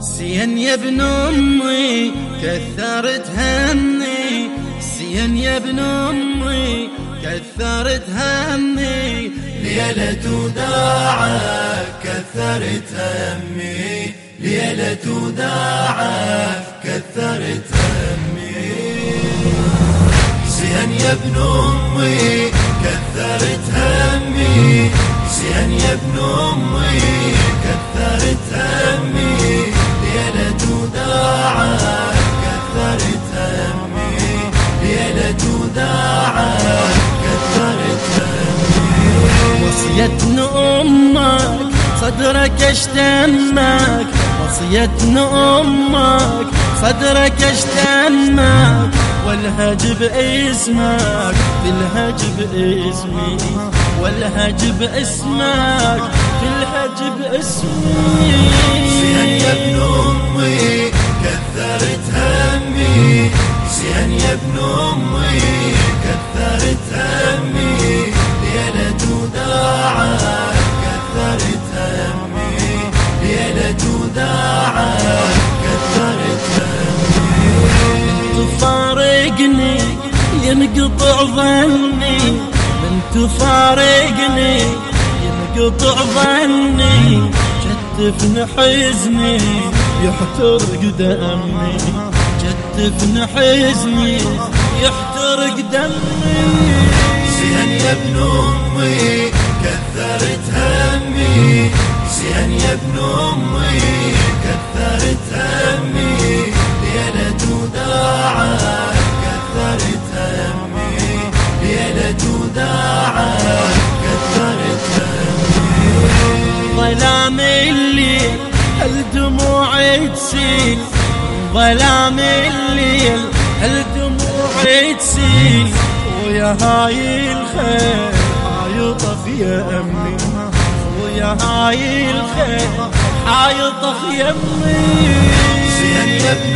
سين يا ابن أمي كثرت همي. سين يا ابن أمي كثرت همي. ليلة وداعك كثرت همي. ليلة وداعك كثرت همي. سين يا ابن أمي كثرت همي. سين يا ابن أمي كثرت همي همي وصيتن أمك صدرك اشتمك. وصيتن أمك صدرك اشتمك. والهج باسمك تلهج باسمي. والهج باسمك تلهج باسمي. تفارقني ينقطع ظني. من تفارقني ينقطع ظني. جتفن حزني يحترق دمي. جتفن حزني يحترق دمي. سين يا ابن امي تسيل. ظلام الليل الدموع تسيل؟ ويا هاي الخير حايطة يا أمي. ويا هاي الخير حايطة يمي سين يا ابن امي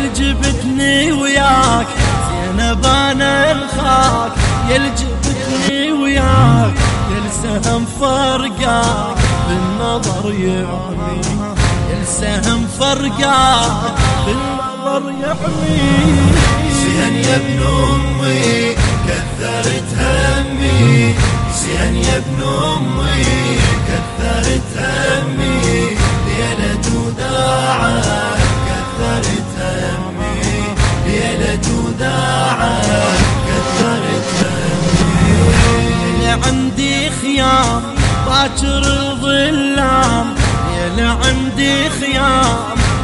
يلجبتني وياك زينب أنا الخاك يلجبتني وياك يلسهم فرقاك. بالنظر يحمي يلسهم فرقاك. بالنظر يحمي سين يا ابن أمي كثرت همي. سين يا ابن أمي كثرت همي.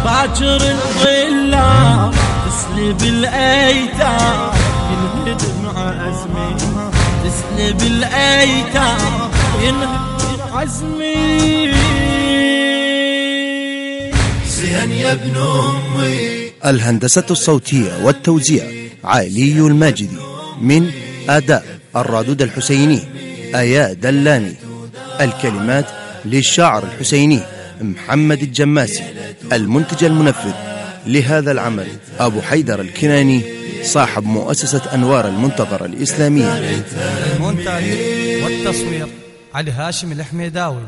باكر الظلام تسلب الايتام ينهدم عزمي تسلب الايتام ينهدم عزمي سين يا ابن أمي. الهندسة الصوتية والتوزيع علي الماجدي من أداء الرادود الحسيني آيا دلاني. الكلمات للشاعر الحسيني. محمد الجماسي المنتج المنفذ لهذا العمل أبو حيدر الكناني صاحب مؤسسة أنوار المنتظرة الإسلامية. المونتاج والتصوير علي هاشم الحميداوي.